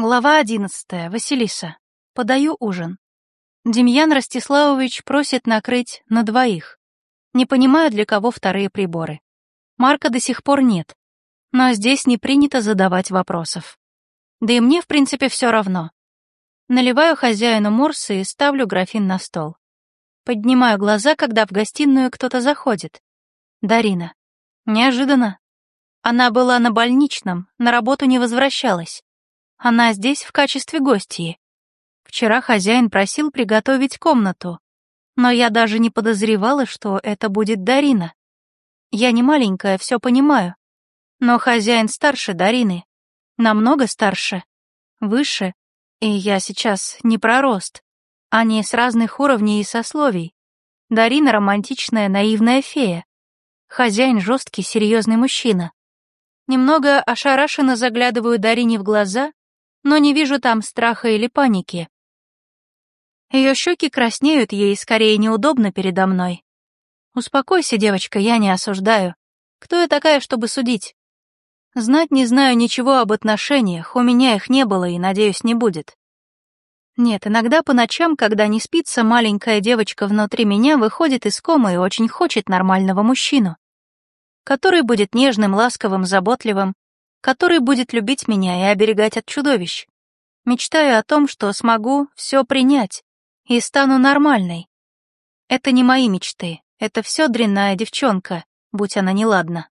Глава одиннадцатая. Василиса. Подаю ужин. Демьян Ростиславович просит накрыть на двоих. Не понимаю, для кого вторые приборы. Марка до сих пор нет. Но здесь не принято задавать вопросов. Да и мне, в принципе, все равно. Наливаю хозяину морсы и ставлю графин на стол. Поднимаю глаза, когда в гостиную кто-то заходит. Дарина. Неожиданно. Она была на больничном, на работу не возвращалась. Она здесь в качестве гостьи. Вчера хозяин просил приготовить комнату, но я даже не подозревала, что это будет Дарина. Я не маленькая, все понимаю. Но хозяин старше Дарины, намного старше, выше, и я сейчас не про рост. Они с разных уровней и сословий. Дарина романтичная, наивная фея. Хозяин жесткий, серьезный мужчина. Немного ошарашенно заглядываю Дарине в глаза но не вижу там страха или паники. Ее щеки краснеют, ей скорее неудобно передо мной. Успокойся, девочка, я не осуждаю. Кто я такая, чтобы судить? Знать не знаю ничего об отношениях, у меня их не было и, надеюсь, не будет. Нет, иногда по ночам, когда не спится, маленькая девочка внутри меня выходит из комы и очень хочет нормального мужчину, который будет нежным, ласковым, заботливым, который будет любить меня и оберегать от чудовищ. Мечтаю о том, что смогу все принять и стану нормальной. Это не мои мечты, это все дрянная девчонка, будь она неладна.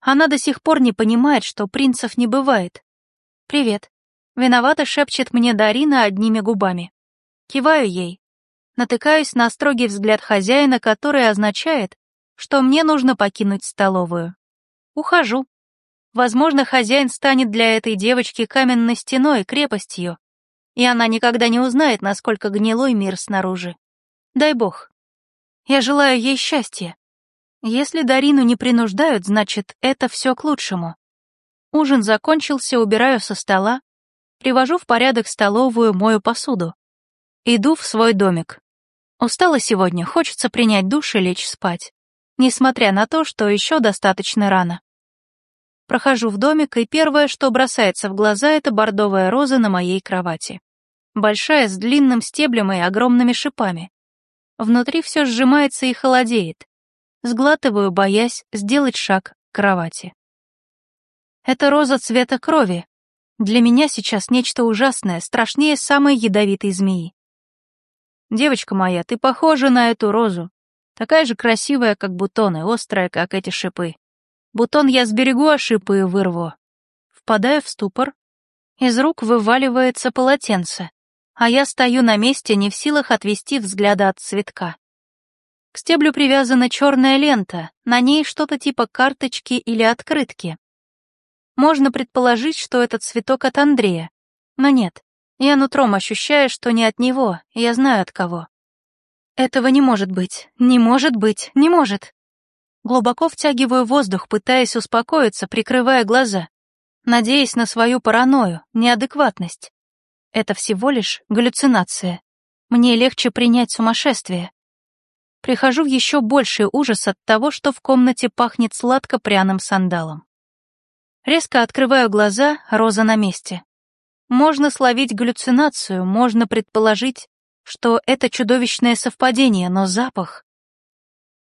Она до сих пор не понимает, что принцев не бывает. «Привет», — виновато шепчет мне Дарина одними губами. Киваю ей. Натыкаюсь на строгий взгляд хозяина, который означает, что мне нужно покинуть столовую. Ухожу. Возможно, хозяин станет для этой девочки каменной стеной, крепостью, и она никогда не узнает, насколько гнилой мир снаружи. Дай бог. Я желаю ей счастья. Если Дарину не принуждают, значит, это все к лучшему. Ужин закончился, убираю со стола, привожу в порядок столовую, мою посуду. Иду в свой домик. Устала сегодня, хочется принять душ и лечь спать, несмотря на то, что еще достаточно рано. Прохожу в домик, и первое, что бросается в глаза, это бордовая роза на моей кровати. Большая, с длинным стеблем и огромными шипами. Внутри все сжимается и холодеет. Сглатываю, боясь сделать шаг к кровати. Это роза цвета крови. Для меня сейчас нечто ужасное, страшнее самой ядовитой змеи. Девочка моя, ты похожа на эту розу. Такая же красивая, как бутоны, острая, как эти шипы. Бутон я сберегу, а шипы вырву. Впадаю в ступор. Из рук вываливается полотенце, а я стою на месте, не в силах отвести взгляда от цветка. К стеблю привязана черная лента, на ней что-то типа карточки или открытки. Можно предположить, что это цветок от Андрея, но нет, я нутром ощущаю, что не от него, я знаю от кого. Этого не может быть, не может быть, не может. Глубоко втягиваю воздух, пытаясь успокоиться, прикрывая глаза, надеясь на свою паранойю, неадекватность. Это всего лишь галлюцинация. Мне легче принять сумасшествие. Прихожу в еще больший ужас от того, что в комнате пахнет сладко-пряным сандалом. Резко открываю глаза, роза на месте. Можно словить галлюцинацию, можно предположить, что это чудовищное совпадение, но запах...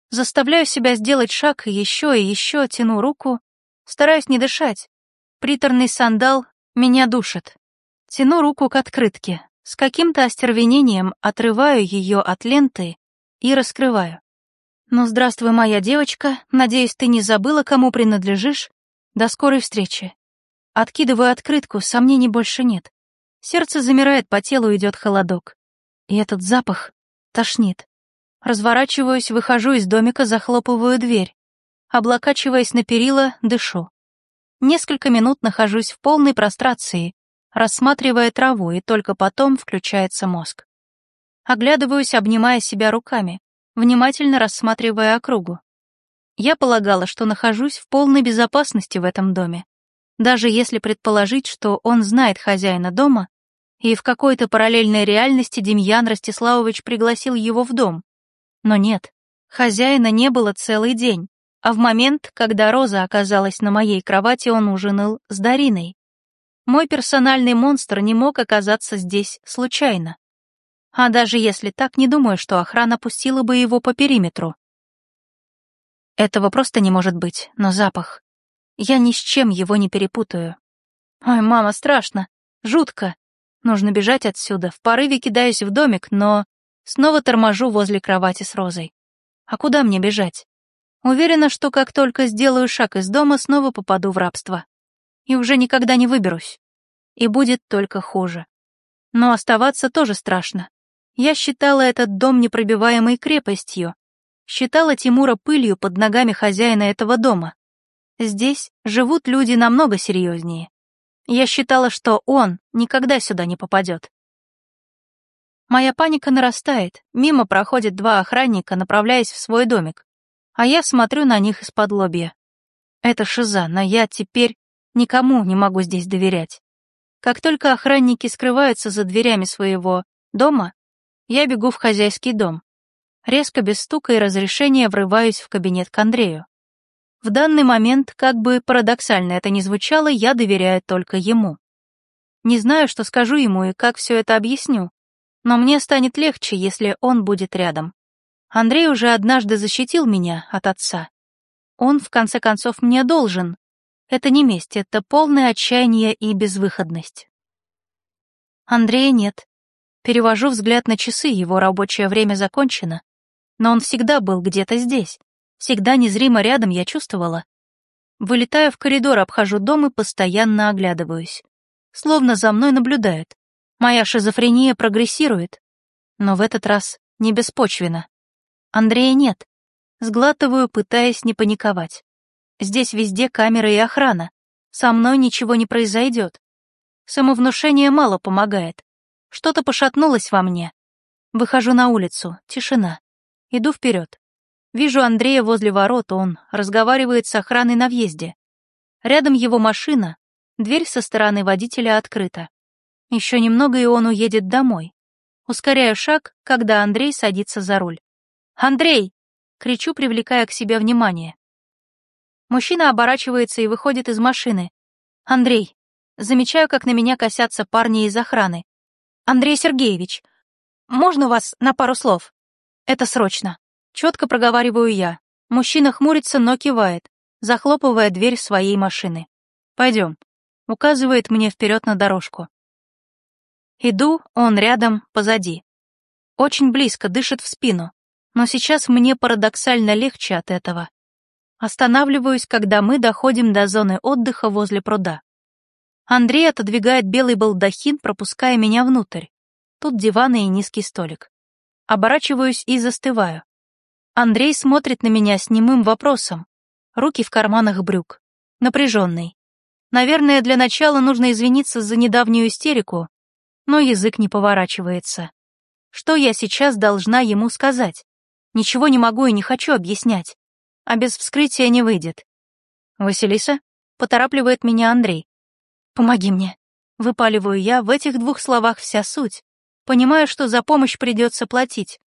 Заставляю себя сделать шаг, еще и еще тяну руку, стараюсь не дышать. Приторный сандал меня душит. Тяну руку к открытке, с каким-то остервенением отрываю ее от ленты и раскрываю. «Ну, здравствуй, моя девочка, надеюсь, ты не забыла, кому принадлежишь. До скорой встречи». Откидываю открытку, сомнений больше нет. Сердце замирает, по телу идет холодок. И этот запах тошнит. Разворачиваюсь, выхожу из домика, захлопываю дверь. Облокачиваясь на перила, дышу. Несколько минут нахожусь в полной прострации, рассматривая траву, и только потом включается мозг. Оглядываюсь, обнимая себя руками, внимательно рассматривая округу. Я полагала, что нахожусь в полной безопасности в этом доме. Даже если предположить, что он знает хозяина дома, и в какой-то параллельной реальности Демьян Ростиславович пригласил его в дом, но нет, хозяина не было целый день, а в момент, когда Роза оказалась на моей кровати, он ужинал с Дариной. Мой персональный монстр не мог оказаться здесь случайно. А даже если так, не думаю, что охрана пустила бы его по периметру. Этого просто не может быть, но запах. Я ни с чем его не перепутаю. Ой, мама, страшно, жутко. Нужно бежать отсюда, в порыве кидаюсь в домик, но снова торможу возле кровати с Розой. А куда мне бежать? Уверена, что как только сделаю шаг из дома, снова попаду в рабство. И уже никогда не выберусь. И будет только хуже. Но оставаться тоже страшно. Я считала этот дом непробиваемой крепостью. Считала Тимура пылью под ногами хозяина этого дома. Здесь живут люди намного серьезнее. Я считала, что он никогда сюда не попадет. Моя паника нарастает, мимо проходят два охранника, направляясь в свой домик, а я смотрю на них из-под лобья. Это шиза, но я теперь никому не могу здесь доверять. Как только охранники скрываются за дверями своего дома, я бегу в хозяйский дом. Резко, без стука и разрешения, врываюсь в кабинет к Андрею. В данный момент, как бы парадоксально это ни звучало, я доверяю только ему. Не знаю, что скажу ему и как все это объясню, но мне станет легче, если он будет рядом. Андрей уже однажды защитил меня от отца. Он, в конце концов, мне должен. Это не месть, это полное отчаяние и безвыходность. Андрея нет. Перевожу взгляд на часы, его рабочее время закончено. Но он всегда был где-то здесь. Всегда незримо рядом я чувствовала. Вылетаю в коридор, обхожу дом и постоянно оглядываюсь. Словно за мной наблюдают. Моя шизофрения прогрессирует. Но в этот раз не беспочвенно. Андрея нет. Сглатываю, пытаясь не паниковать. Здесь везде камеры и охрана. Со мной ничего не произойдет. Самовнушение мало помогает. Что-то пошатнулось во мне. Выхожу на улицу, тишина. Иду вперед. Вижу Андрея возле ворот, он разговаривает с охраной на въезде. Рядом его машина, дверь со стороны водителя открыта. Еще немного, и он уедет домой. Ускоряю шаг, когда Андрей садится за руль. «Андрей!» — кричу, привлекая к себе внимание. Мужчина оборачивается и выходит из машины. «Андрей!» Замечаю, как на меня косятся парни из охраны. «Андрей Сергеевич, можно вас на пару слов? Это срочно». Четко проговариваю я. Мужчина хмурится, но кивает, захлопывая дверь своей машины. Пойдем. Указывает мне вперед на дорожку. Иду, он рядом, позади. Очень близко, дышит в спину. Но сейчас мне парадоксально легче от этого. Останавливаюсь, когда мы доходим до зоны отдыха возле пруда. Андрей отодвигает белый балдахин, пропуская меня внутрь. Тут диваны и низкий столик. Оборачиваюсь и застываю. Андрей смотрит на меня с немым вопросом. Руки в карманах брюк. Напряженный. Наверное, для начала нужно извиниться за недавнюю истерику, но язык не поворачивается. Что я сейчас должна ему сказать? Ничего не могу и не хочу объяснять. А без вскрытия не выйдет. «Василиса?» — поторапливает меня Андрей. «Помоги мне». Выпаливаю я, в этих двух словах вся суть. Понимаю, что за помощь придется платить.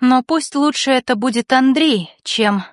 Но пусть лучше это будет Андрей, чем